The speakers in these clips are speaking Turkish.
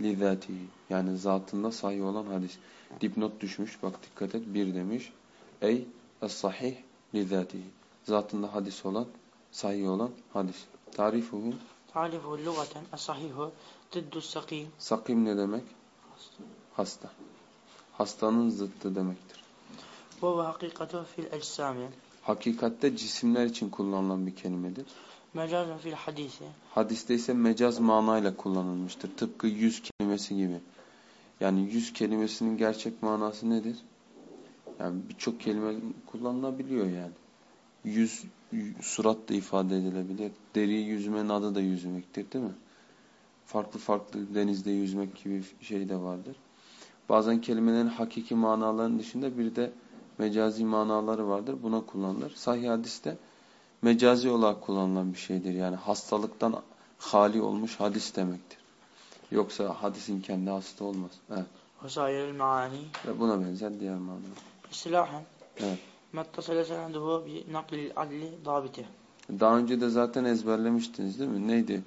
Es-sahih. Yani zatında sahih olan hadis. Dipnot düşmüş. Bak dikkat et. Bir demiş. Ey es-sahih lizatihi. Zatında hadis olan, sahih olan hadis. Tarifuhu. Tarifu lugaten es-sahihu dıddu sakim. Sakim ne demek? Hasta. Hastanın zıttı demektir. Ve ve hakikatu fil eczami. Hakikatte cisimler için kullanılan bir kelimedir. Mecazun fil hadisi. Hadiste ise mecaz manayla kullanılmıştır. Tıpkı yüz kelimesi gibi. Yani yüz kelimesinin gerçek manası nedir? Yani birçok kelime kullanılabiliyor yani. Yüz, surat da ifade edilebilir. Deriyi yüzmenin adı da yüzmektir değil mi? Farklı farklı denizde yüzmek gibi şey de vardır. Bazen kelimelerin hakiki manaların dışında bir de mecazi manaları vardır. Buna kullanılır. Sahih hadiste mecazi olarak kullanılan bir şeydir. Yani hastalıktan hali olmuş hadis demektir. Yoksa hadisin kendi hasta olmaz. Evet. Vesairel maani. Ve buna benzer diğer manalar. İstilahen. Evet. Mettasale seneduhu bi naklil adli dabiti. Daha önce de zaten ezberlemiştiniz değil mi? Neydi?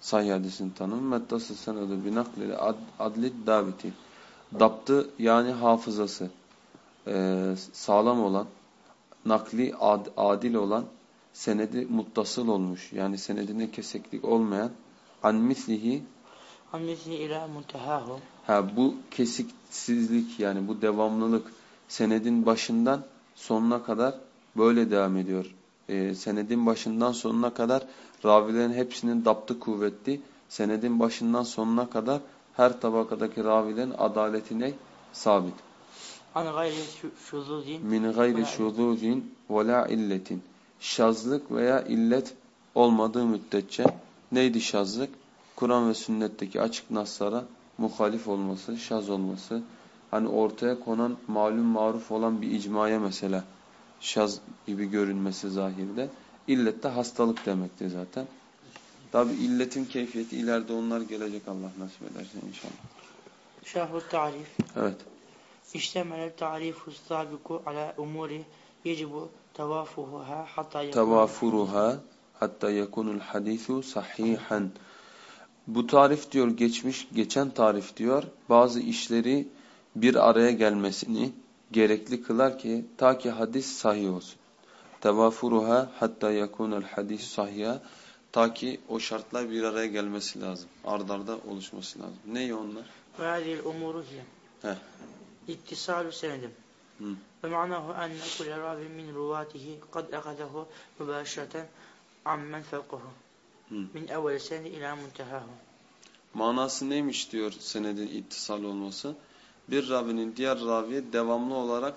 Sahih hadisin tanımı. Mettası senedu bi naklil ad, adli dabiti. Daptı yani hafızası. Ee, sağlam olan, nakli ad, adil olan senedi muttasıl olmuş. Yani senedinde keseklik olmayan an mislihi İla muntehahu. ha bu kesiksizlik yani bu devamlılık senedin başından sonuna kadar böyle devam ediyor. Ee, senedin başından sonuna kadar ravilerin hepsinin daptı kuvvetli. Senedin başından sonuna kadar her tabakadaki ravilerin adaletine sabit. An gayri şuzuzin. Min gayri şuzuzin ve la illetin. Şazlık veya illet olmadığı müddetçe neydi şazlık? Kur'an ve sünnetteki açık naslara muhalif olması, şaz olması. Hani ortaya konan malum maruf olan bir icmaya mesela şaz gibi görünmesi zahirde. İllet de hastalık demektir zaten. Tabi illetin keyfiyeti ileride onlar gelecek Allah nasip ederse inşallah. Şerhu tarif. Evet. İştemel tarifu sabiku ala umuri yecibu tevafuhuha hatta yakun. Tevafuruha hatta yekunul hadisu sahihan. Bu tarif diyor geçmiş geçen tarif diyor bazı işleri bir araya gelmesini gerekli kılar ki ta ki hadis sahih olsun. Tevafuruha hatta yekunul hadisu sahiha ta ki o şartlar bir araya gelmesi lazım. Ardarda oluşması lazım. Ne onlar? Ve hadil umuru hiye. Heh. İttisalu senedim. Ve ma'nahu enne kulle ravin min ruvatihi kad akadehu mübaşireten ammen fevkuhu. Min evvel senedi ila muntehahu. Manası neymiş diyor senedin ittisal olması? Bir ravinin diğer raviye devamlı olarak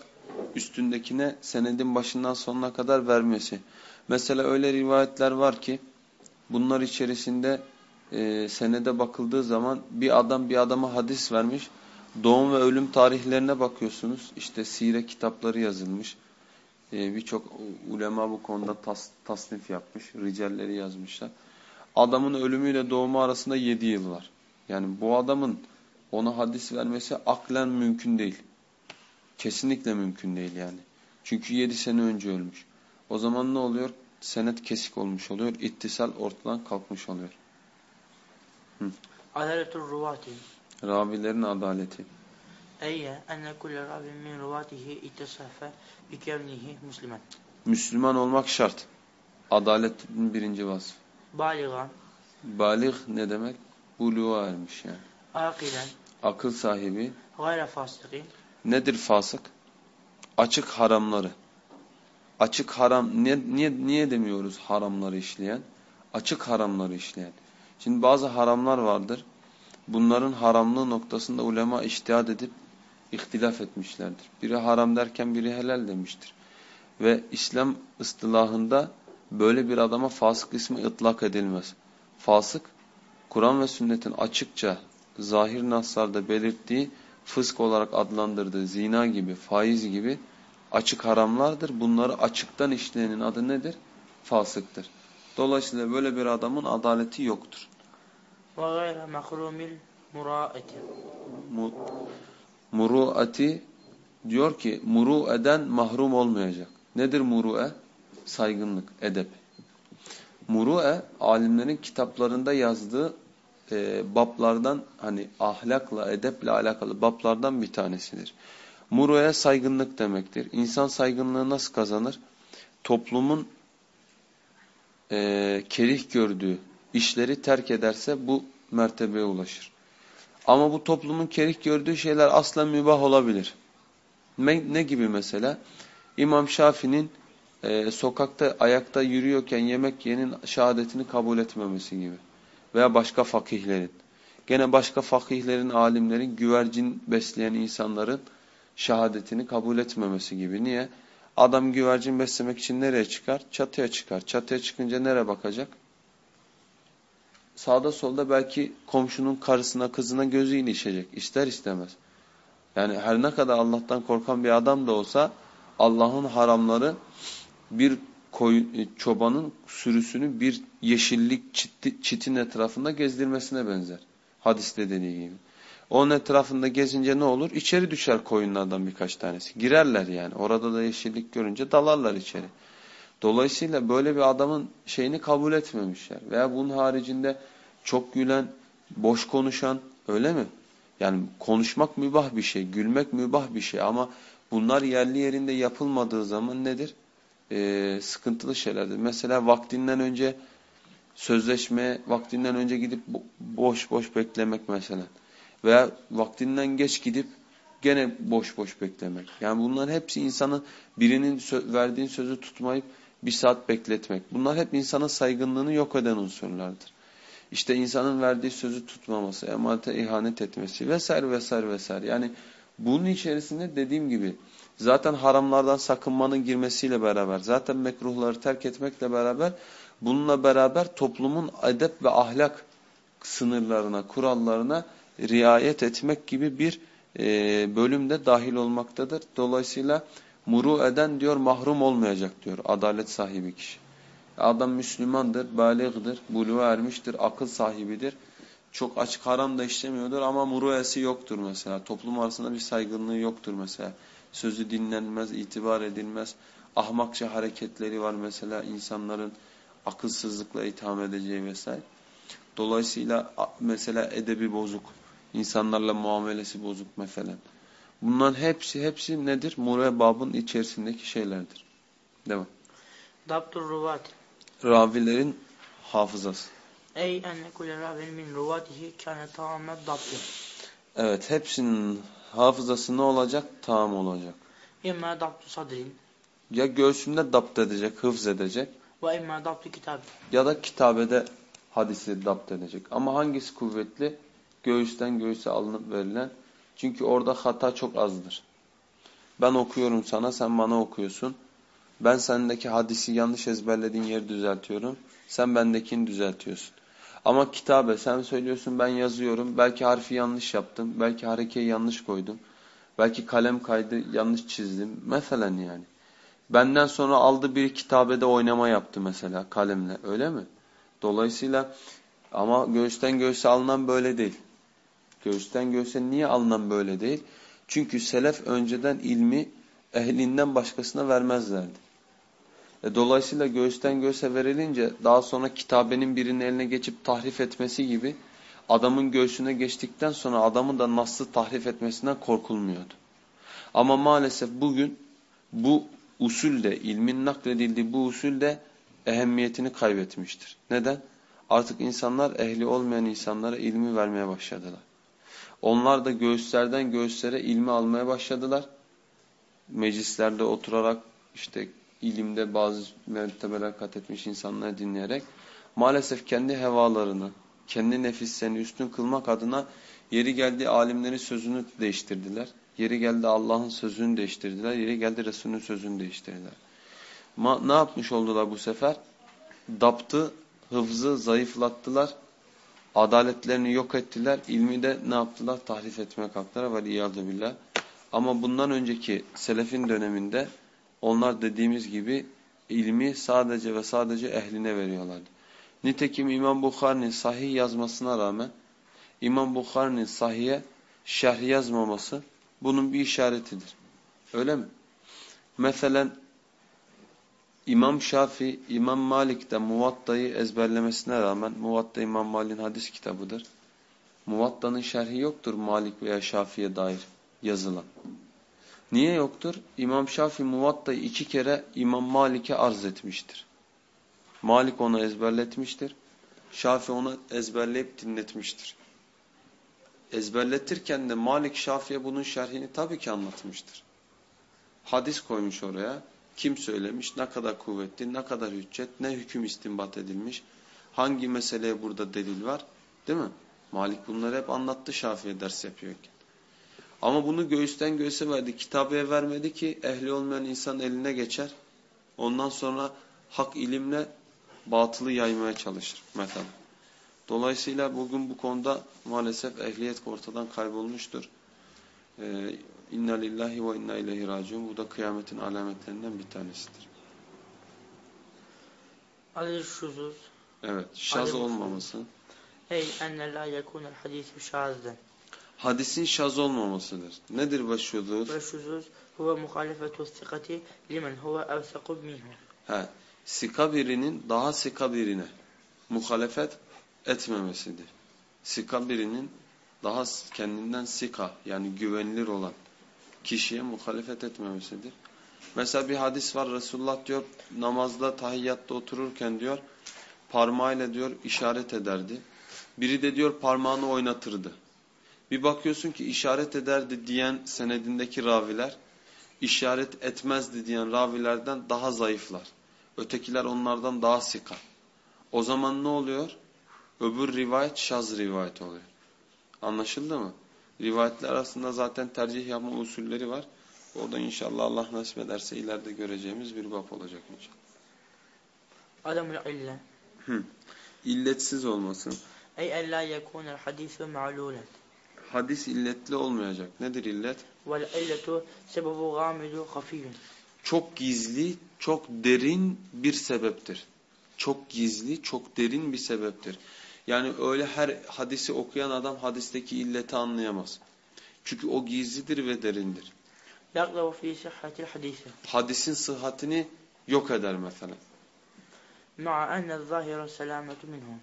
üstündekine senedin başından sonuna kadar vermesi. Mesela öyle rivayetler var ki bunlar içerisinde e, senede bakıldığı zaman bir adam bir adama hadis vermiş. Doğum ve ölüm tarihlerine bakıyorsunuz. İşte sire kitapları yazılmış. E, Birçok ulema bu konuda tas, tasnif yapmış. Ricalleri yazmışlar. Adamın ölümüyle doğumu arasında 7 yıl var. Yani bu adamın ona hadis vermesi aklen mümkün değil. Kesinlikle mümkün değil yani. Çünkü 7 sene önce ölmüş. O zaman ne oluyor? Senet kesik olmuş oluyor. İttisal ortadan kalkmış oluyor. Adaletul ruvati. Ravilerin adaleti. Eyye enne kulle ravin min ruvatihi ittisafe bi kevnihi muslimen. Müslüman olmak şart. Adaletin birinci vasfı. Baligan, Balik ne demek? Buluğa ermiş yani. akilen, Akıl sahibi. gayre fasikin, Nedir fasık? Açık haramları. Açık haram, niye, niye, niye demiyoruz haramları işleyen? Açık haramları işleyen. Şimdi bazı haramlar vardır. Bunların haramlığı noktasında ulema iştihad edip ihtilaf etmişlerdir. Biri haram derken biri helal demiştir. Ve İslam ıstılahında böyle bir adama fasık ismi ıtlak edilmez. Fasık Kur'an ve sünnetin açıkça zahir naslarda belirttiği fısk olarak adlandırdığı zina gibi, faiz gibi açık haramlardır. Bunları açıktan işleyenin adı nedir? Fasıktır. Dolayısıyla böyle bir adamın adaleti yoktur. وغير مخروم المراءة Mu, muruati diyor ki muru eden mahrum olmayacak. Nedir muru'e? Saygınlık, edep. Muru'e alimlerin kitaplarında yazdığı e, bablardan hani ahlakla, edeple alakalı bablardan bir tanesidir. Muru'e saygınlık demektir. İnsan saygınlığı nasıl kazanır? Toplumun e, kerih gördüğü işleri terk ederse bu mertebeye ulaşır. Ama bu toplumun kerih gördüğü şeyler asla mübah olabilir. Ne, ne gibi mesela? İmam Şafii'nin e, sokakta ayakta yürüyorken yemek yiyenin şehadetini kabul etmemesi gibi. Veya başka fakihlerin. Gene başka fakihlerin, alimlerin, güvercin besleyen insanların şehadetini kabul etmemesi gibi. Niye? Adam güvercin beslemek için nereye çıkar? Çatıya çıkar. Çatıya çıkınca nereye bakacak? Sağda solda belki komşunun karısına, kızına gözü ilişecek. İster istemez. Yani her ne kadar Allah'tan korkan bir adam da olsa Allah'ın haramları bir koyun, e, çobanın sürüsünü bir yeşillik çiti, çitin etrafında gezdirmesine benzer. Hadiste dediği gibi. Onun etrafında gezince ne olur? İçeri düşer koyunlardan birkaç tanesi. Girerler yani. Orada da yeşillik görünce dalarlar içeri. Dolayısıyla böyle bir adamın şeyini kabul etmemişler. Veya bunun haricinde çok gülen, boş konuşan öyle mi? Yani konuşmak mübah bir şey, gülmek mübah bir şey ama bunlar yerli yerinde yapılmadığı zaman nedir? Ee, sıkıntılı şeylerdir. Mesela vaktinden önce sözleşmeye, vaktinden önce gidip boş boş beklemek mesela. Veya vaktinden geç gidip gene boş boş beklemek. Yani bunların hepsi insanın birinin sö verdiğin sözü tutmayıp bir saat bekletmek. Bunlar hep insanın saygınlığını yok eden unsurlardır. İşte insanın verdiği sözü tutmaması, emanete ihanet etmesi vesaire vesaire vesaire. Yani bunun içerisinde dediğim gibi zaten haramlardan sakınmanın girmesiyle beraber, zaten mekruhları terk etmekle beraber bununla beraber toplumun edep ve ahlak sınırlarına, kurallarına riayet etmek gibi bir e, bölümde dahil olmaktadır. Dolayısıyla muru eden diyor mahrum olmayacak diyor adalet sahibi kişi. Adam Müslümandır, balig'dir, buluğa ermiştir, akıl sahibidir. Çok açık haram da işlemiyordur ama muruesi yoktur mesela. Toplum arasında bir saygınlığı yoktur mesela. Sözü dinlenmez, itibar edilmez. Ahmakça hareketleri var mesela insanların akılsızlıkla itham edeceği vesaire. Dolayısıyla mesela edebi bozuk, insanlarla muamelesi bozuk mesela. Bunların hepsi hepsi nedir? Mure babın içerisindeki şeylerdir. Devam. Dabtur ruvat. Ravilerin hafızası. Ey enne kulle ravin min ruvatihi kâne tamamen dabtu. Evet, hepsinin hafızası ne olacak? Tam olacak. İmma dabtu sadrin. Ya göğsünde dapt edecek, hıfz edecek. Ve imma dabtu kitab. Ya da kitabede hadisi dapt edecek. Ama hangisi kuvvetli? Göğüsten göğüse alınıp verilen. Çünkü orada hata çok azdır. Ben okuyorum sana, sen bana okuyorsun. Ben sendeki hadisi yanlış ezberlediğin yeri düzeltiyorum. Sen bendekini düzeltiyorsun. Ama kitabe sen söylüyorsun ben yazıyorum. Belki harfi yanlış yaptım. Belki harekeyi yanlış koydum. Belki kalem kaydı yanlış çizdim. Mesela yani. Benden sonra aldı bir kitabede oynama yaptı mesela kalemle. Öyle mi? Dolayısıyla ama göğüsten göğüse alınan böyle değil. Göğüsten göğüse niye alınan böyle değil? Çünkü selef önceden ilmi ehlinden başkasına vermezlerdi. E, dolayısıyla göğüsten göğüse verilince daha sonra kitabenin birinin eline geçip tahrif etmesi gibi adamın göğsüne geçtikten sonra adamın da nasıl tahrif etmesinden korkulmuyordu. Ama maalesef bugün bu usul de ilmin nakledildiği bu usul de ehemmiyetini kaybetmiştir. Neden? Artık insanlar ehli olmayan insanlara ilmi vermeye başladılar. Onlar da göğüslerden göğüslere ilmi almaya başladılar. Meclislerde oturarak işte ilimde bazı mertebeler kat etmiş insanları dinleyerek maalesef kendi hevalarını, kendi nefislerini üstün kılmak adına yeri geldi alimlerin sözünü değiştirdiler. Yeri geldi Allah'ın sözünü değiştirdiler. Yeri geldi Resulünün sözünü değiştirdiler. Ma ne yapmış oldular bu sefer? Daptı, hıfzı zayıflattılar. Adaletlerini yok ettiler. ilmi de ne yaptılar? Tahrif etmeye kalktılar. Ve iyadu billah. Ama bundan önceki selefin döneminde onlar dediğimiz gibi ilmi sadece ve sadece ehline veriyorlardı. Nitekim İmam Bukhari'nin sahih yazmasına rağmen İmam Bukhari'nin sahiye şerh yazmaması bunun bir işaretidir. Öyle mi? Mesela İmam Şafi, İmam Malik de Muvatta'yı ezberlemesine rağmen, Muvatta İmam Malik'in hadis kitabıdır. Muvatta'nın şerhi yoktur Malik veya Şafi'ye dair yazılan. Niye yoktur? İmam Şafi Muvatta'yı iki kere İmam Malik'e arz etmiştir. Malik onu ezberletmiştir. Şafi onu ezberleyip dinletmiştir. Ezberletirken de Malik Şafi'ye bunun şerhini tabii ki anlatmıştır. Hadis koymuş oraya. Kim söylemiş, ne kadar kuvvetli, ne kadar hüccet, ne hüküm istinbat edilmiş, hangi meseleye burada delil var, değil mi? Malik bunları hep anlattı Şafi'ye ders yapıyorken. Ama bunu göğüsten göğüse verdi. Kitabıya vermedi ki ehli olmayan insan eline geçer. Ondan sonra hak ilimle batılı yaymaya çalışır mesela. Dolayısıyla bugün bu konuda maalesef ehliyet ortadan kaybolmuştur. Ee, inna lillahi ve inna ileyhi raciun. Bu da kıyametin alametlerinden bir tanesidir. Adil şuzuz. Evet, şaz olmaması. Ey enne la yekunel hadisi şazden. Hadisin şaz olmamasıdır. Nedir bu şuzuz? Ve şuzuz huve muhalefetu sikati limen huve evseku minhu. He, sika birinin daha sika birine muhalefet etmemesidir. Sika birinin daha kendinden sika yani güvenilir olan kişiye muhalefet etmemesidir. Mesela bir hadis var Resulullah diyor namazda tahiyyatta otururken diyor parmağıyla diyor işaret ederdi. Biri de diyor parmağını oynatırdı. Bir bakıyorsun ki işaret ederdi diyen senedindeki raviler işaret etmezdi diyen ravilerden daha zayıflar. Ötekiler onlardan daha sika. O zaman ne oluyor? Öbür rivayet şaz rivayet oluyor. Anlaşıldı mı? Rivayetler arasında zaten tercih yapma usulleri var. O da inşallah Allah nasip ederse ileride göreceğimiz bir bab olacak inşallah. Adamul ille. Hı. İlletsiz olmasın. Ey en la yekunel hadisu ma'lulen. Hadis illetli olmayacak. Nedir illet? Vel illetu sebebu gamidu hafiyun. Çok gizli, çok derin bir sebeptir. Çok gizli, çok derin bir sebeptir. Yani öyle her hadisi okuyan adam hadisteki illeti anlayamaz. Çünkü o gizlidir ve derindir. Hadisin sıhhatini yok eder mesela. Ma'a enne zahira selametu minhum.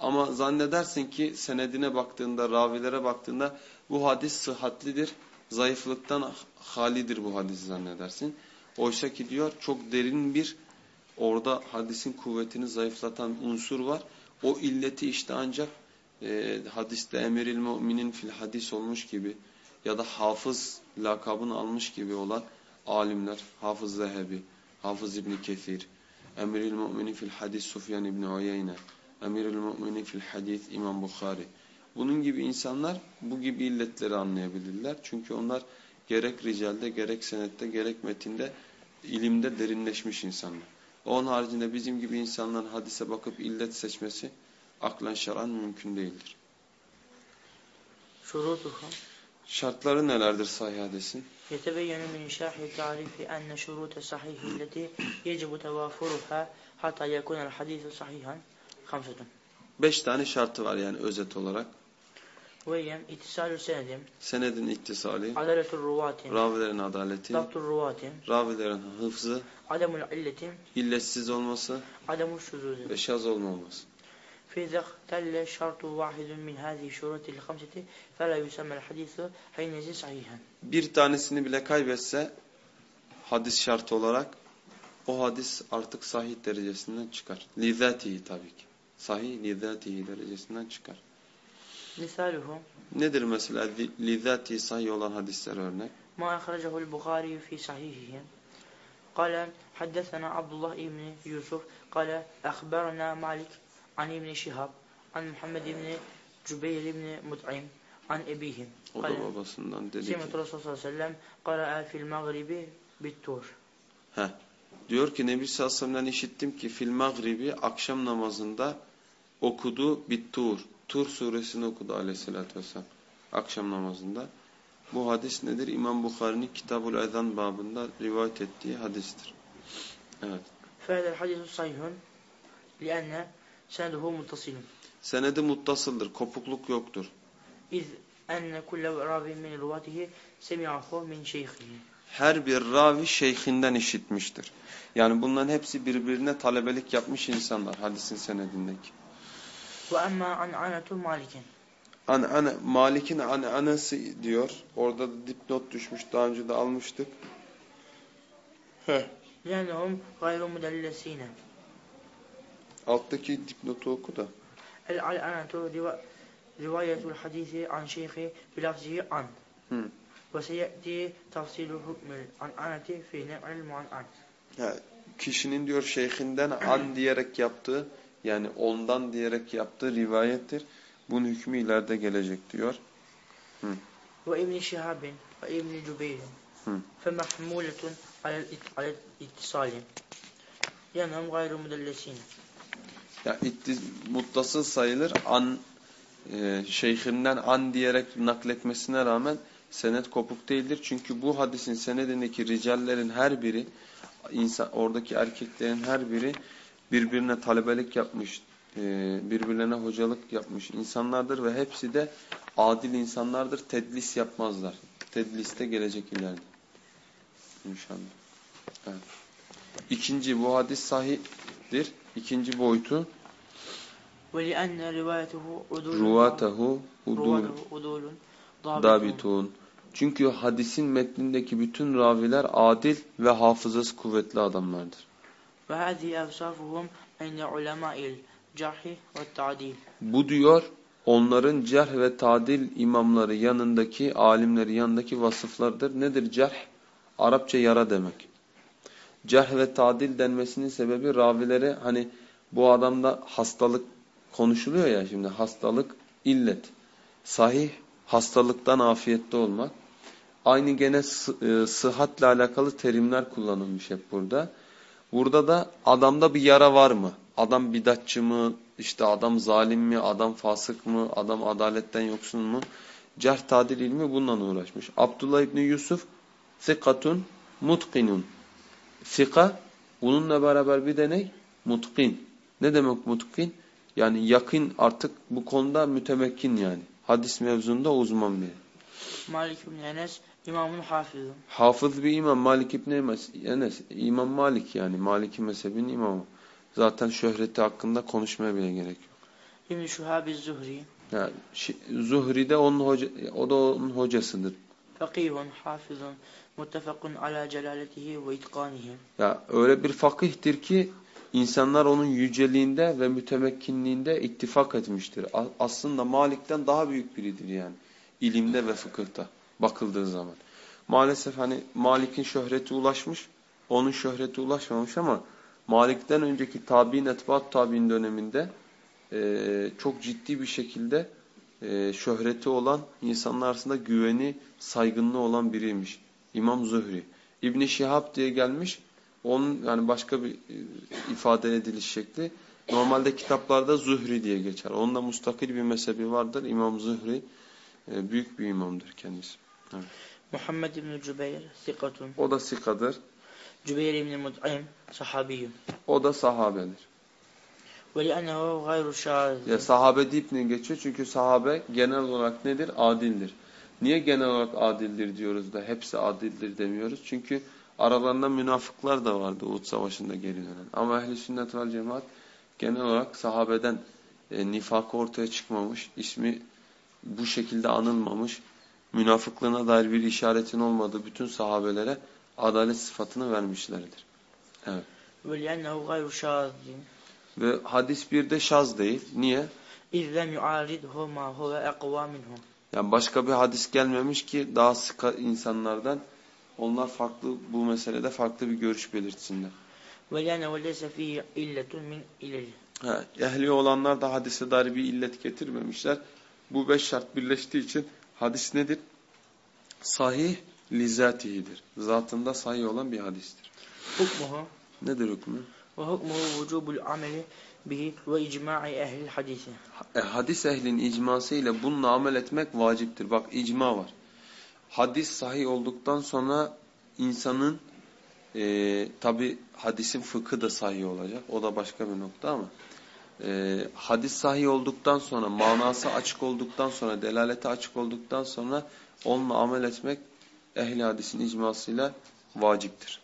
Ama zannedersin ki senedine baktığında, ravilere baktığında bu hadis sıhhatlidir. Zayıflıktan halidir bu hadis zannedersin. Oysa ki diyor çok derin bir orada hadisin kuvvetini zayıflatan unsur var. O illeti işte ancak e, hadiste emiril müminin fil hadis olmuş gibi ya da hafız lakabını almış gibi olan alimler, Hafız Zehebi, Hafız İbni Kethir, emiril müminin fil hadis Sufyan İbni Uyeyne, emiril müminin fil hadis İmam Bukhari. Bunun gibi insanlar bu gibi illetleri anlayabilirler. Çünkü onlar gerek ricalde, gerek senette, gerek metinde ilimde derinleşmiş insanlar. Onun haricinde bizim gibi insanların hadise bakıp illet seçmesi aklen şaran mümkün değildir. Şurutuhu. Şartları nelerdir sahih hadisin? Yetebeyyenu min şerhi tarifi enne şurute sahihi illeti yecibu tevafuruha hatta yekunel hadisu sahihan hamsetun. Beş tane şartı var yani özet olarak. Ve yem itisalü senedim. Senedin ittisali, Adaletul ruvatin. ravilerin adaleti, Dabtul ruvatin. ravilerin hıfzı, Ademul illetin. illetsiz olması Ademul şuzuzin. ve şaz olmaması. فإذا اختل شرط واحد من هذه الشروط الخمسة فلا يسمى الحديث حينئذ صحيحا. Bir tanesini bile kaybetse hadis şartı olarak o hadis artık sahih derecesinden çıkar. Lizatihi tabii ki. Sahih lizatihi derecesinden çıkar. مثاله Nedir mesela lizatihi sahih olan hadisler örnek? ما أخرجه البخاري في صحيحه قال حدثنا عبد الله بن يوسف قال أخبرنا مالك عن ابن شهاب عن محمد بن جبير بن مطعم عن أبيه O da قال babasından dedi ki. سمعت الرسول صلى الله عليه وسلم قرأ في المغرب بالتور Heh. Diyor ki Nebi Sassam'dan işittim ki fil magribi akşam namazında okudu bittur. Tur tur suresini okudu aleyhissalatü vesselam akşam namazında. Bu hadis nedir? İmam Bukhari'nin Kitabul Ezan babında rivayet ettiği hadistir. Evet. Fâdel hadisu sayhun lianne seneduhu muttasilun. Senedi muttasıldır. Kopukluk yoktur. İz enne kulle ravin min ruvatihi semi'ahu min şeyhihi Her bir ravi şeyhinden işitmiştir. Yani bunların hepsi birbirine talebelik yapmış insanlar hadisin senedindeki. وأما عن عنة مالك An, an, Malik'in an, anası diyor. Orada da dipnot düşmüş. Daha önce de almıştık. Heh. لأنهم غير مدلسين Alttaki dipnotu oku da. العنة روا- رواية الحديث عن شيخه بلفظه عن Ve seyeti tafsilu hukmül an'aneti fi nev'il mu'an'an. Ya, kişinin diyor şeyhinden an diyerek yaptığı yani ondan diyerek yaptığı rivayettir. Bunun hükmü ileride gelecek diyor. Ve İbn-i Şihab'in ve İbn-i Cübeyr'in fe mahmuletun alel ittisali yanam gayrı müdellesin. Ya ittiz, muttasıl sayılır an e, şeyhinden an diyerek nakletmesine rağmen senet kopuk değildir. Çünkü bu hadisin senedindeki ricallerin her biri insan oradaki erkeklerin her biri birbirine talebelik yapmış, e, birbirlerine hocalık yapmış insanlardır ve hepsi de adil insanlardır. Tedlis yapmazlar. Tedlis de gelecek ileride. İnşallah. Evet. İkinci bu hadis sahihdir. İkinci boyutu ولأن روايته عدول ruvatehu udul رواته عدول ضابط dabitun. çünkü hadisin metnindeki bütün raviler adil ve hafızası kuvvetli adamlardır. Ve hâzî evsâfuhum ende ulemâil cerhi ve ta'dil. Bu diyor onların cerh ve tadil imamları yanındaki alimleri yanındaki vasıflardır. Nedir cerh? Arapça yara demek. Cerh ve tadil denmesinin sebebi ravilere hani bu adamda hastalık konuşuluyor ya şimdi hastalık illet. Sahih hastalıktan afiyette olmak. Aynı gene e, sıhhatle alakalı terimler kullanılmış hep burada. Burada da adamda bir yara var mı? Adam bidatçı mı? İşte adam zalim mi? Adam fasık mı? Adam adaletten yoksun mu? Cerh tadil ilmi bununla uğraşmış. Abdullah İbni Yusuf Sikatun mutkinun. Sika bununla beraber bir de ne? Mutkin. Ne demek mutkin? Yani yakın artık bu konuda mütemekkin yani. Hadis mevzunda uzman biri. Malik Enes İmamın hafızı. Hafız bir imam. Malik İbni Enes. İmam Malik yani. Maliki mezhebinin imamı. Zaten şöhreti hakkında konuşmaya bile gerek yok. İbn-i Şuhab-i Zuhri. Yani, Zuhri de onun hoca, o da onun hocasıdır. Fakihun, hafizun, muttefakun ala celaletihi ve itkanihi. Ya öyle bir fakihtir ki insanlar onun yüceliğinde ve mütemekkinliğinde ittifak etmiştir. Aslında Malik'ten daha büyük biridir yani. ilimde ve fıkıhta bakıldığı zaman. Maalesef hani Malik'in şöhreti ulaşmış, onun şöhreti ulaşmamış ama Malik'ten önceki tabi'in, etbaat tabi'in döneminde e, çok ciddi bir şekilde e, şöhreti olan, insanlar arasında güveni, saygınlığı olan biriymiş. İmam Zuhri. İbn Şihab diye gelmiş. Onun yani başka bir e, ifade ediliş şekli. Normalde kitaplarda Zuhri diye geçer. Onun da mustakil bir mezhebi vardır. İmam Zuhri e, büyük bir imamdır kendisi. Evet. محمد بن جبير ثقة O da sikadır. جبير بن مطعم صحابي O da sahabedir. ولأنه غير شاذ Ya sahabe deyip ne geçiyor? Çünkü sahabe genel olarak nedir? Adildir. Niye genel olarak adildir diyoruz da hepsi adildir demiyoruz? Çünkü aralarında münafıklar da vardı Uhud Savaşı'nda geri dönen. Ama ehli sünnet vel cemaat genel olarak sahabeden e, nifakı ortaya çıkmamış, ismi bu şekilde anılmamış, münafıklığına dair bir işaretin olmadığı bütün sahabelere adalet sıfatını vermişlerdir. Evet. Ve hadis bir de şaz değil. Niye? Yani başka bir hadis gelmemiş ki daha sık insanlardan onlar farklı bu meselede farklı bir görüş belirtsinler. Ha, ehli olanlar da hadise dair bir illet getirmemişler. Bu beş şart birleştiği için Hadis nedir? Sahih lizatihidir. Zatında sahih olan bir hadistir. Hukmuhu. Nedir hükmü? Ve hukmuhu vücubul ameli bihi ve icma'i ehlil hadisi. E, hadis ehlin icmasıyla bununla amel etmek vaciptir. Bak icma var. Hadis sahih olduktan sonra insanın e, tabi hadisin fıkı da sahih olacak. O da başka bir nokta ama e, hadis sahih olduktan sonra, manası açık olduktan sonra, delalete açık olduktan sonra onunla amel etmek ehli hadisin icmasıyla vaciptir.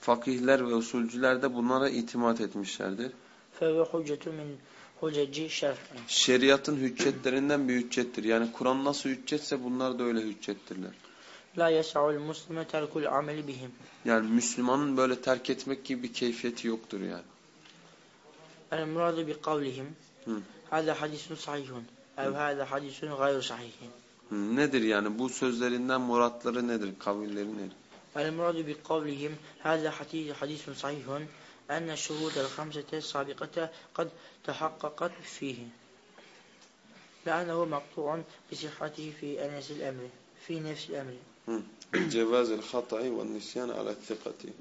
Fakihler ve usulcüler de bunlara itimat etmişlerdir. Şeriatın hüccetlerinden bir hüccettir. Yani Kur'an nasıl hüccetse bunlar da öyle hüccettirler لا يسع المسلم ترك العمل بهم Yani Müslümanın böyle terk etmek gibi bir keyfiyeti yoktur yani. المراد بقولهم Hı. هذا حديث صحيح أو هذا حديث غير صحيح Hı, Nedir yani bu sözlerinden muratları nedir, kavilleri nedir? المراد بقولهم هذا حديث حديث صحيح أن الشروط الخمسة السابقة قد تحققت فيه لأنه مقطوع بصحته في نفس الأمر في نفس الأمر Cevazil hatayı ve nisyan ala thikati.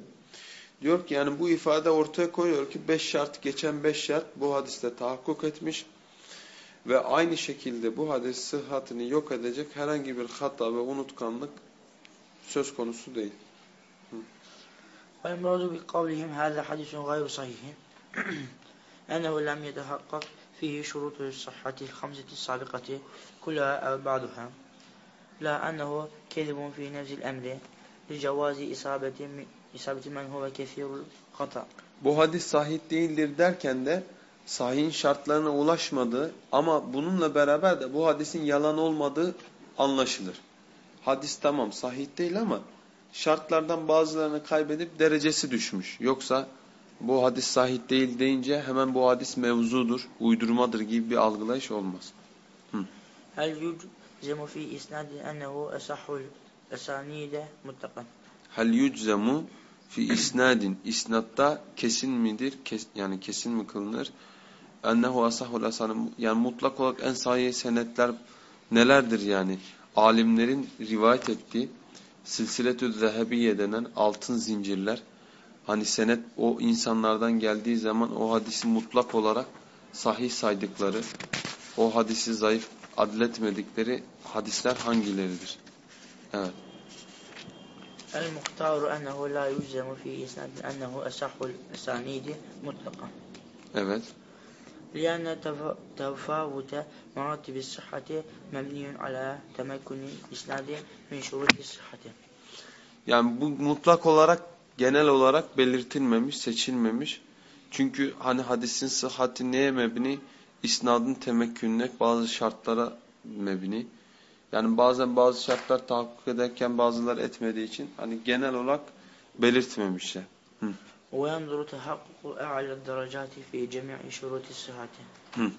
Diyor ki yani bu ifade ortaya koyuyor ki beş şart geçen beş şart bu hadiste tahakkuk etmiş ve aynı şekilde bu hadis sıhhatini yok edecek herhangi bir hata ve unutkanlık söz konusu değil. والمراد بقولهم هذا حديث غير صحيح أنه لم يتحقق فيه شروط الصحة الخمسة السابقة كلها أو بعضها لا أنه كذب في نفس الأمر لجواز إصابة إصابة من هو كثير الخطأ Bu hadis sahih değildir derken de sahihin şartlarına ulaşmadığı ama bununla beraber de bu hadisin yalan olmadığı anlaşılır. Hadis tamam sahih değil ama şartlardan bazılarını kaybedip derecesi düşmüş. Yoksa bu hadis sahih değil deyince hemen bu hadis mevzudur, uydurmadır gibi bir algılayış olmaz. هل يجزم في إسناد أنه أصح الأسانيد مطلقا Hel yuczemu fi isnadin isnatta kesin midir? Kes, yani kesin mi kılınır? Ennehu asahul asanim yani mutlak olarak en sahih senetler nelerdir yani? Alimlerin rivayet ettiği silsiletü zehebiye denen altın zincirler hani senet o insanlardan geldiği zaman o hadisi mutlak olarak sahih saydıkları o hadisi zayıf adletmedikleri hadisler hangileridir? Evet. المختار أنه لا يجزم في إسناد أنه أصح الأسانيد مطلقا Evet. لأن تف- تفاوت مراتب الصحة مبني على تمكن الإسناد من شروط الصحة Yani bu mutlak olarak genel olarak belirtilmemiş, seçilmemiş. Çünkü hani hadisin sıhhati neye mebni? İsnadın temekkününe bazı şartlara mebni. Yani bazen bazı şartlar tahakkuk ederken bazıları etmediği için hani genel olarak belirtmemişler. وينظر تحقق أعلى الدرجات في جميع شروط الصحة Hı.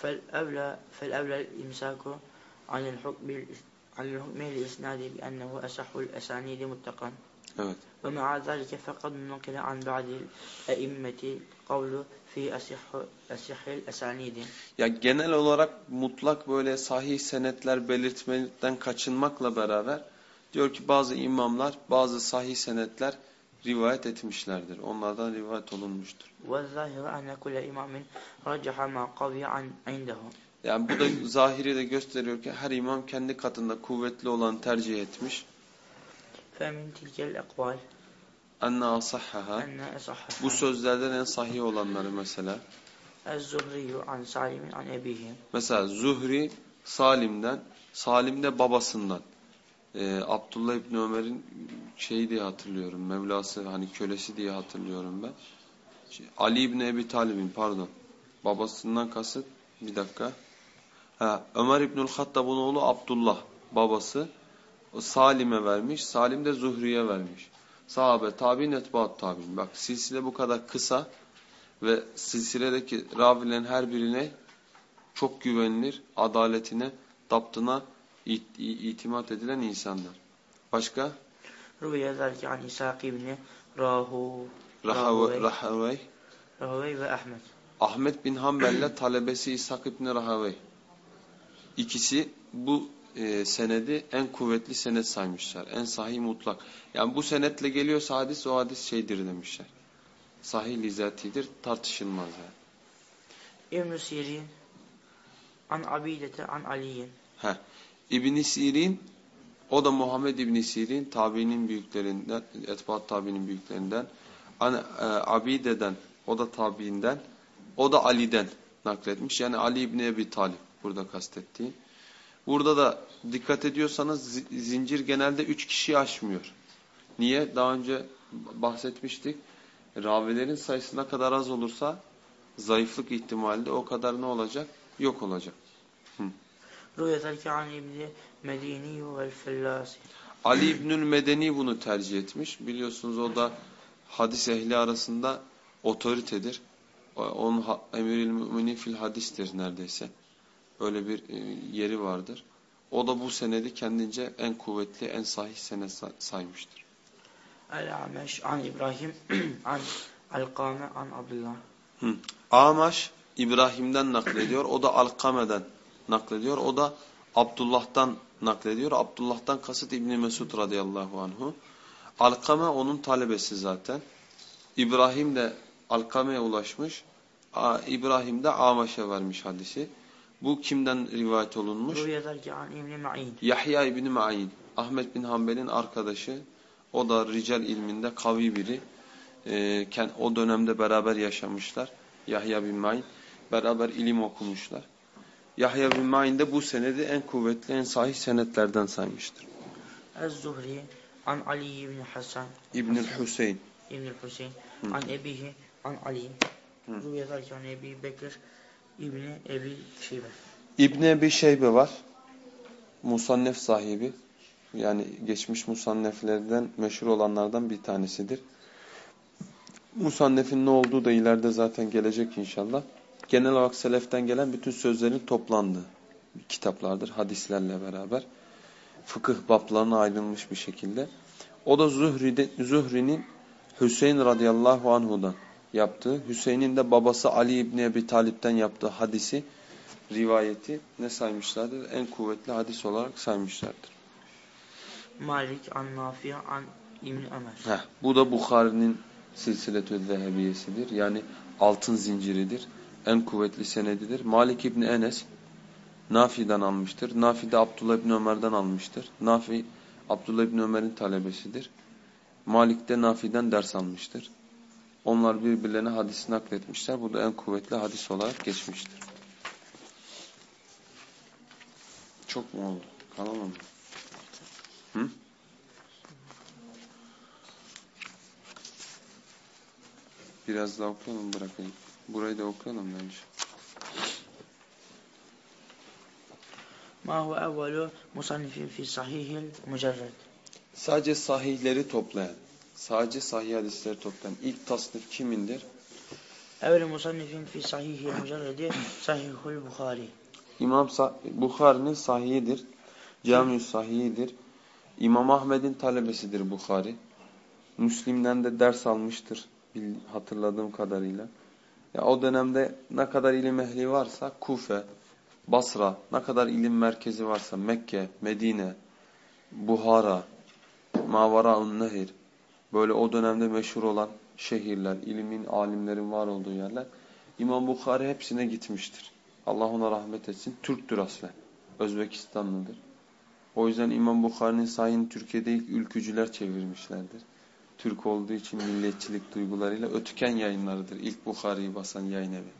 فالأولى فالأولى الإمساك عن الحكم عن الحكم الإسناد بأنه أصح الأسانيد مطلقا Evet. Ve ma'a zalike fekad nukile an ba'dil e'immeti kavlu fi esihil esanidi. Ya genel olarak mutlak böyle sahih senetler belirtmekten kaçınmakla beraber diyor ki bazı imamlar bazı sahih senetler rivayet etmişlerdir. Onlardan rivayet olunmuştur. Yani bu da zahiri de gösteriyor ki her imam kendi katında kuvvetli olan tercih etmiş. فمن تلك الأقوال Enne asahhaha. أن أصحها Bu sözlerden en sahih olanları mesela. الزهري عن سالم عن أبيه Mesela Zuhri Salim'den, Salim de babasından. Ee, Abdullah İbni Ömer'in şeyi diye hatırlıyorum. Mevlası hani kölesi diye hatırlıyorum ben. Şey, Ali İbni Ebi Talib'in pardon. Babasından kasıt bir dakika. Ha, Ömer İbnül Hattab'ın oğlu Abdullah babası. Salim'e vermiş. Salim de Zuhri'ye vermiş. Sahabe, tabi'in, etbaat tabi'in. Bak silsile bu kadar kısa ve silsiledeki ravilerin her birine çok güvenilir, adaletine, daptına it itimat edilen insanlar. Başka? Rüviye zelki an İshak ibni Rahu Rahavey Rahavey ve Ahmet. Ahmet bin Hanbel'le talebesi İshak ibni Rahavey. İkisi bu e, senedi en kuvvetli senet saymışlar. En sahih mutlak. Yani bu senetle geliyorsa hadis o hadis şeydir demişler. Sahih lizatidir tartışılmaz yani. İbn Sirin an Abidete an Aliyin. Heh. İbn Sirin o da Muhammed İbn Sirin tabiinin büyüklerinden, etbaat tabiinin büyüklerinden. An, e, Abide'den, o da tabiinden, o da Ali'den nakletmiş. Yani Ali İbni Ebi Talip burada kastettiği. Burada da dikkat ediyorsanız zincir genelde üç kişiyi aşmıyor. Niye? Daha önce bahsetmiştik. Ravilerin sayısı ne kadar az olursa zayıflık ihtimali de o kadar ne olacak? Yok olacak. Rüyetel an İbni Medini vel Fellasi. Ali İbnül Medeni bunu tercih etmiş. Biliyorsunuz o da hadis ehli arasında otoritedir. Onun emiril mümini fil hadistir neredeyse. Öyle bir e, yeri vardır. O da bu senedi kendince en kuvvetli, en sahih senet saymıştır. El-Ameş an İbrahim an Alkame an Abdullah. Hı. Amaş İbrahim'den naklediyor. O da Alkame'den naklediyor. O da Abdullah'tan naklediyor. Abdullah'tan kasıt İbni Mesud radıyallahu anhu. Alkame onun talebesi zaten. İbrahim de Alkame'ye ulaşmış. İbrahim de Amaş'a vermiş hadisi. Bu kimden rivayet olunmuş? Yahya İbni Ma'in. Ahmet bin Hanbel'in arkadaşı. O da rical ilminde kavi biri. Ee, o dönemde beraber yaşamışlar. Yahya bin Ma'in. Beraber ilim okumuşlar. Yahya bin Ma'in de bu senedi en kuvvetli, en sahih senetlerden saymıştır. Ez-Zuhri an Ali ibn Hasan İbnül Hüseyin İbnül Hüseyin an Ebihi an Ali Rüyedar an Ebi Bekir İbni Ebi Şeybe İbni Ebi Şeybe var. Musannef sahibi. Yani geçmiş musanneflerden meşhur olanlardan bir tanesidir. Musannefin ne olduğu da ileride zaten gelecek inşallah. Genel olarak seleften gelen bütün sözlerin toplandığı kitaplardır hadislerle beraber. Fıkıh bablarına ayrılmış bir şekilde. O da Zuhri'nin Hüseyin radıyallahu anhu'dan yaptığı, Hüseyin'in de babası Ali İbni Ebi Talip'ten yaptığı hadisi, rivayeti ne saymışlardır? En kuvvetli hadis olarak saymışlardır. Malik an Nafi an İbn Ömer. Heh, bu da Bukhari'nin silsiletü zehebiyesidir. Yani altın zinciridir. En kuvvetli senedidir. Malik İbni Enes Nafi'den almıştır. Nafi de Abdullah İbni Ömer'den almıştır. Nafi Abdullah İbni Ömer'in talebesidir. Malik de Nafi'den ders almıştır. Onlar birbirlerine hadis nakletmişler. Bu da en kuvvetli hadis olarak geçmiştir. Çok mu oldu? Kalalım mı? Hı? Biraz daha okuyalım bırakayım. Burayı da okuyalım bence. Ma huve evvelu musannifin fi sahihil mücerred. Sadece sahihleri toplayan, sadece sahih hadisleri toplayan ilk tasnif kimindir? Evvelu musannifin fi sahihil mücerredi sahihul Bukhari. İmam Bukhari'nin sahihidir. Cami sahihidir. İmam Ahmed'in talebesidir Bukhari. Müslim'den de ders almıştır hatırladığım kadarıyla. Ya o dönemde ne kadar ilim ehli varsa Kufe, Basra, ne kadar ilim merkezi varsa Mekke, Medine, Buhara, Mavaraun Nehir böyle o dönemde meşhur olan şehirler, ilimin, alimlerin var olduğu yerler İmam Bukhari hepsine gitmiştir. Allah ona rahmet etsin. Türktür aslen. Özbekistanlıdır. O yüzden İmam Bukhari'nin sayını Türkiye'de ilk ülkücüler çevirmişlerdir. Türk olduğu için milliyetçilik duygularıyla ötüken yayınlarıdır. İlk Bukhari'yi basan yayın evi.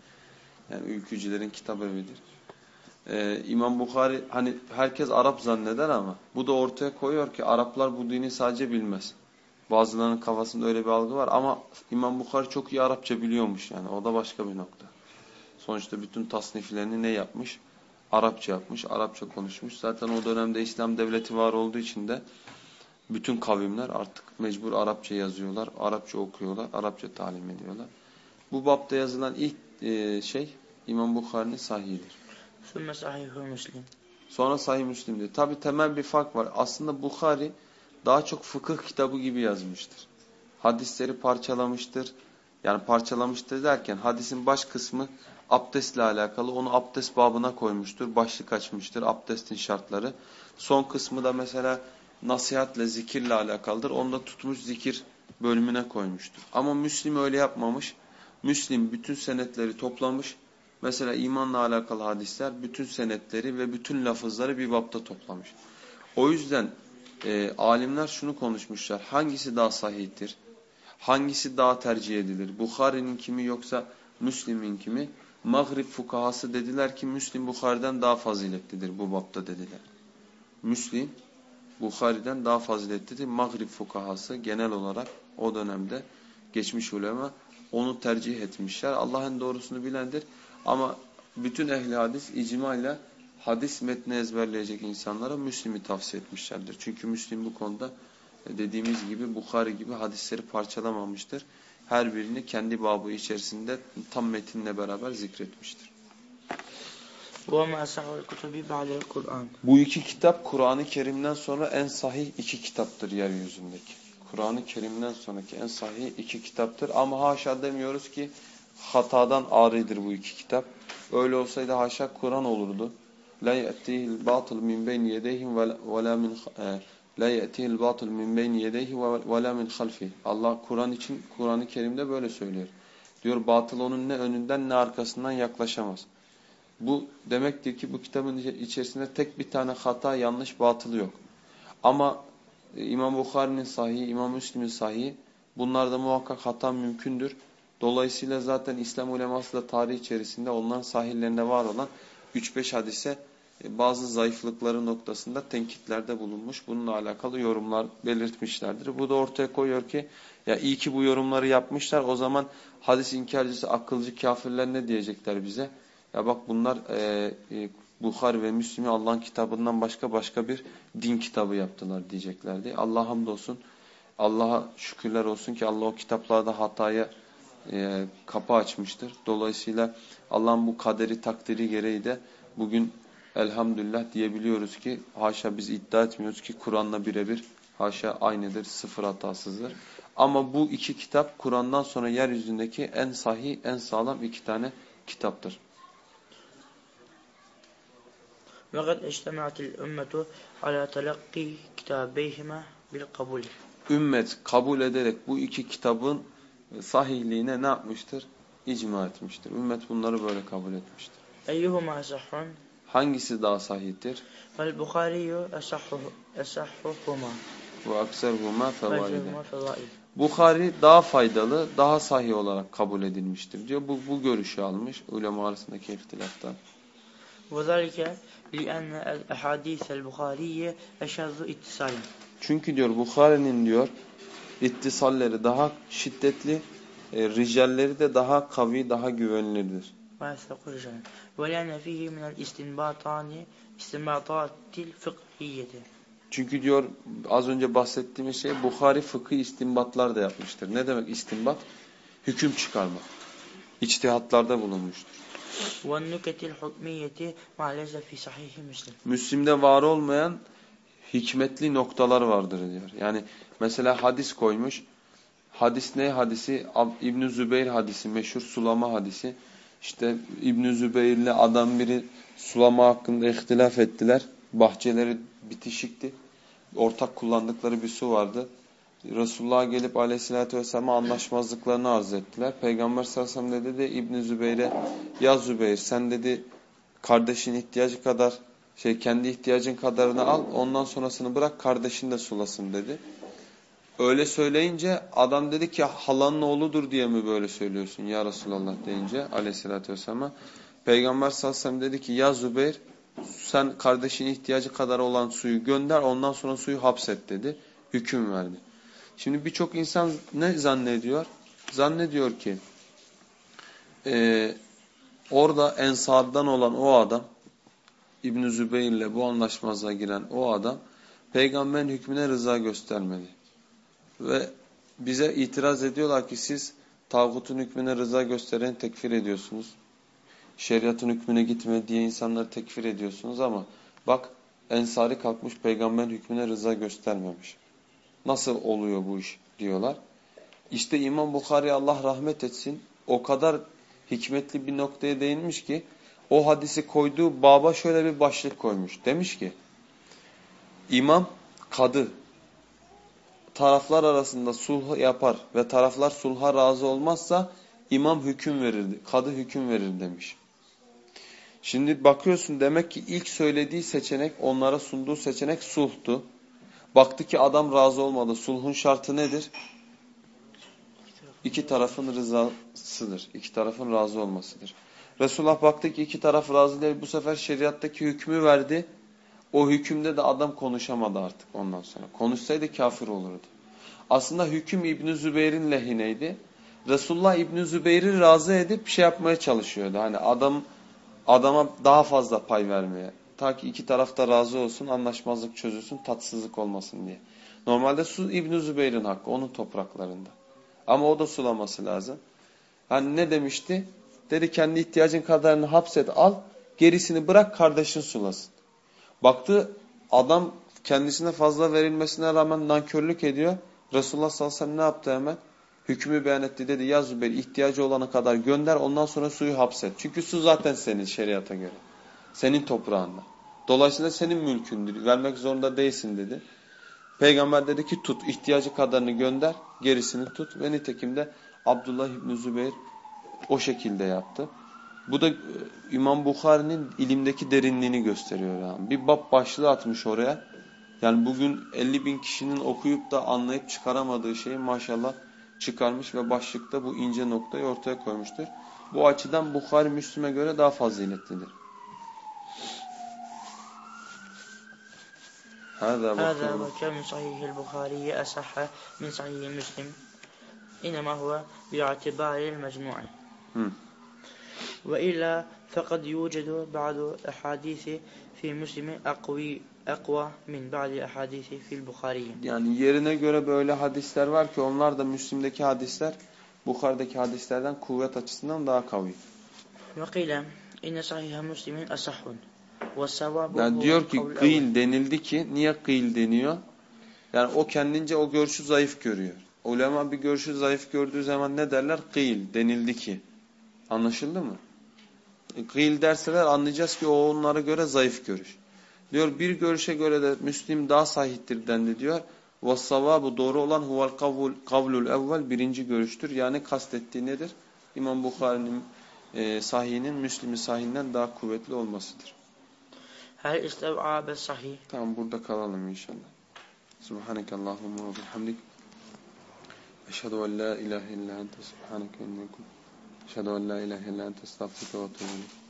Yani ülkücülerin kitap evidir. Ee, İmam Bukhari hani herkes Arap zanneder ama bu da ortaya koyuyor ki Araplar bu dini sadece bilmez. Bazılarının kafasında öyle bir algı var ama İmam Bukhari çok iyi Arapça biliyormuş yani o da başka bir nokta. Sonuçta bütün tasniflerini ne yapmış? Arapça yapmış, Arapça konuşmuş. Zaten o dönemde İslam devleti var olduğu için de bütün kavimler artık mecbur Arapça yazıyorlar, Arapça okuyorlar, Arapça talim ediyorlar. Bu bapta yazılan ilk e, şey İmam Bukhari'nin sahihidir. Sümme sahihü Müslim. Sonra sahih Müslim'dir. Tabi temel bir fark var. Aslında Bukhari daha çok fıkıh kitabı gibi yazmıştır. Hadisleri parçalamıştır. Yani parçalamıştır derken hadisin baş kısmı abdestle alakalı. Onu abdest babına koymuştur. Başlık açmıştır. Abdestin şartları. Son kısmı da mesela nasihatle, zikirle alakalıdır. Onu da tutmuş zikir bölümüne koymuştur. Ama Müslim öyle yapmamış. Müslim bütün senetleri toplamış. Mesela imanla alakalı hadisler bütün senetleri ve bütün lafızları bir bapta toplamış. O yüzden e, alimler şunu konuşmuşlar. Hangisi daha sahihtir? Hangisi daha tercih edilir? Bukhari'nin kimi yoksa Müslim'in kimi? Maghrib fukahası dediler ki Müslim Bukhari'den daha faziletlidir bu bapta dediler. Müslim Bukhari'den daha faziletlidir. Maghrib fukahası genel olarak o dönemde geçmiş ulema onu tercih etmişler. Allah'ın doğrusunu bilendir. Ama bütün ehli hadis icma ile hadis metni ezberleyecek insanlara Müslim'i tavsiye etmişlerdir. Çünkü Müslim bu konuda e, dediğimiz gibi Bukhari gibi hadisleri parçalamamıştır. Her birini kendi babı içerisinde tam metinle beraber zikretmiştir. Bu iki kitap Kur'an-ı Kerim'den sonra en sahih iki kitaptır yeryüzündeki. Kur'an-ı Kerim'den sonraki en sahih iki kitaptır. Ama haşa demiyoruz ki hatadan aridir bu iki kitap. Öyle olsaydı haşa Kur'an olurdu. La ye'tihil batıl min beyni yedeyhim ve la min la ye'tihil batıl min beyni yedeyhi ve la min halfi. Allah Kur'an için Kur'an-ı Kerim'de böyle söylüyor. Diyor batıl onun ne önünden ne arkasından yaklaşamaz. Bu demektir ki bu kitabın içerisinde tek bir tane hata, yanlış, batılı yok. Ama e, İmam Bukhari'nin sahihi, İmam Müslim'in sahihi bunlarda muhakkak hata mümkündür. Dolayısıyla zaten İslam uleması da tarih içerisinde onların sahillerinde var olan 3-5 hadise e, bazı zayıflıkları noktasında tenkitlerde bulunmuş. Bununla alakalı yorumlar belirtmişlerdir. Bu da ortaya koyuyor ki ya iyi ki bu yorumları yapmışlar. O zaman hadis inkarcısı, akılcı kafirler ne diyecekler bize? Ya bak bunlar e, e, Bukhari ve Müslim'i Allah'ın kitabından başka başka bir din kitabı yaptılar diyeceklerdi. Allah hamdolsun. Allah'a şükürler olsun ki Allah o kitaplarda hataya e, kapı açmıştır. Dolayısıyla Allah'ın bu kaderi takdiri gereği de bugün elhamdülillah diyebiliyoruz ki haşa biz iddia etmiyoruz ki Kur'an'la birebir haşa aynıdır, sıfır hatasızdır. Ama bu iki kitap Kur'an'dan sonra yeryüzündeki en sahih, en sağlam iki tane kitaptır. وقد اجتمعت الأمة على تلقي كتابيهما بالقبول. Ümmet kabul ederek bu iki kitabın sahihliğine ne yapmıştır? İcma etmiştir. Ümmet bunları böyle kabul etmiştir. Eyyuhuma sahhun? Hangisi daha sahihtir? Vel Bukhariyu esahhuhuma. Ve akserhuma fevaide. Bukhari daha faydalı, daha sahih olarak kabul edilmiştir diyor. Bu, bu görüşü almış ulema arasındaki ihtilaftan. وذلك لأن الأحاديث البخارية أشد اتصالا. Çünkü diyor Bukhari'nin diyor ittisalleri daha şiddetli, e, ricalleri de daha kavi, daha güvenilirdir. وَلَنَ فِيهِ مِنَ الْاِسْتِنْبَاطَانِ اِسْتِنْبَاطَاتِ الْفِقْهِيَّةِ Çünkü diyor az önce bahsettiğimiz şey Bukhari fıkıh istinbatlar da yapmıştır. Ne demek istinbat? Hüküm çıkarmak. İçtihatlarda bulunmuştur. وَالنُّكَةِ الْحُكْمِيَّةِ مَعْلَزَ فِي صَحِيهِ Müslim. Müslim'de var olmayan hikmetli noktalar vardır diyor. Yani mesela hadis koymuş. Hadis ne hadisi? İbn Zübeyir hadisi, meşhur sulama hadisi. İşte İbn Zübeyir'le adam biri sulama hakkında ihtilaf ettiler. Bahçeleri bitişikti. Ortak kullandıkları bir su vardı. Resulullah'a gelip aleyhissalatü vesselam'a anlaşmazlıklarını arz ettiler. Peygamber sallallahu aleyhi ve sellem dedi de İbn Zübeyir'e ya Zübeyir sen dedi kardeşin ihtiyacı kadar şey kendi ihtiyacın kadarını al ondan sonrasını bırak kardeşin de sulasın dedi. Öyle söyleyince adam dedi ki halanın oğludur diye mi böyle söylüyorsun ya Resulallah deyince aleyhissalatü vesselam'a. Peygamber sallallahu aleyhi ve sellem dedi ki ya Zübeyir sen kardeşin ihtiyacı kadar olan suyu gönder ondan sonra suyu hapset dedi. Hüküm verdi. Şimdi birçok insan ne zannediyor? Zannediyor ki e, orada ensardan olan o adam İbn-i Zübeyir'le bu anlaşmazlığa giren o adam peygamberin hükmüne rıza göstermedi. Ve bize itiraz ediyorlar ki siz tağutun hükmüne rıza gösteren tekfir ediyorsunuz. Şeriatın hükmüne gitme diye insanları tekfir ediyorsunuz ama bak Ensari kalkmış peygamberin hükmüne rıza göstermemiş. Nasıl oluyor bu iş diyorlar. İşte İmam Bukhari Allah rahmet etsin o kadar hikmetli bir noktaya değinmiş ki o hadisi koyduğu baba şöyle bir başlık koymuş. Demiş ki İmam kadı taraflar arasında sulh yapar ve taraflar sulha razı olmazsa imam hüküm verir, kadı hüküm verir demiş. Şimdi bakıyorsun demek ki ilk söylediği seçenek, onlara sunduğu seçenek sulhtu. Baktı ki adam razı olmadı. Sulhun şartı nedir? İki tarafın rızasıdır. İki tarafın razı olmasıdır. Resulullah baktı ki iki taraf razı değil. Bu sefer şeriattaki hükmü verdi. O hükümde de adam konuşamadı artık ondan sonra. Konuşsaydı kafir olurdu. Aslında hüküm İbn Zübeyir'in lehineydi. Resulullah İbn Zübeyir'i razı edip şey yapmaya çalışıyordu. Hani adam adama daha fazla pay vermeye. Ta ki iki taraf da razı olsun, anlaşmazlık çözülsün, tatsızlık olmasın diye. Normalde su İbn Zübeyir'in hakkı, onun topraklarında. Ama o da sulaması lazım. Hani ne demişti? Dedi kendi ihtiyacın kadarını hapset al, gerisini bırak kardeşin sulasın. Baktı adam kendisine fazla verilmesine rağmen nankörlük ediyor. Resulullah sallallahu aleyhi ve sellem ne yaptı hemen? Hükmü beyan etti dedi ya Zübeyir ihtiyacı olana kadar gönder ondan sonra suyu hapset. Çünkü su zaten senin şeriata göre. Senin toprağında. Dolayısıyla senin mülkündür. Vermek zorunda değilsin dedi. Peygamber dedi ki tut ihtiyacı kadarını gönder gerisini tut. Ve nitekim de Abdullah İbni Zübeyir o şekilde yaptı. Bu da e, İmam Bukhari'nin ilimdeki derinliğini gösteriyor. Yani. Bir bab başlığı atmış oraya. Yani bugün 50 bin kişinin okuyup da anlayıp çıkaramadığı şeyi maşallah çıkarmış ve başlıkta bu ince noktayı ortaya koymuştur. Bu açıdan Bukhari Müslüme göre daha faziletlidir. هذا وكان من صحيح البخاري أصح من صحيح مسلم إنما هو باعتبار المجموع وإلا فقد يوجد بعض أحاديث في مسلم أقوي ekva min ba'di ahadisi fil Bukhari. Yani yerine göre böyle hadisler var ki onlar da Müslim'deki hadisler Bukhari'deki hadislerden kuvvet açısından daha kavi. Ve kıyle inne sahih Müslim'in asahhun. Yani diyor ki kıyıl denildi ki niye kıyıl deniyor? Yani o kendince o görüşü zayıf görüyor. Ulema bir görüşü zayıf gördüğü zaman ne derler? Kıyıl denildi ki. Anlaşıldı mı? Kıyıl derseler anlayacağız ki o onlara göre zayıf görüş. Diyor bir görüşe göre de Müslim daha sahihtir dendi diyor. bu doğru olan huvel kavul, kavlul evvel birinci görüştür. Yani kastettiği nedir? İmam Bukhari'nin e, sahihinin Müslim'in sahihinden daha kuvvetli olmasıdır. Hel istev'abe sahih. Tamam burada kalalım inşallah. Subhaneke Allahumma ve bihamdik. Eşhedü en la ilahe illa ente subhaneke enne Eşhedü en la ilahe illa ente estağfurüke ve etûbü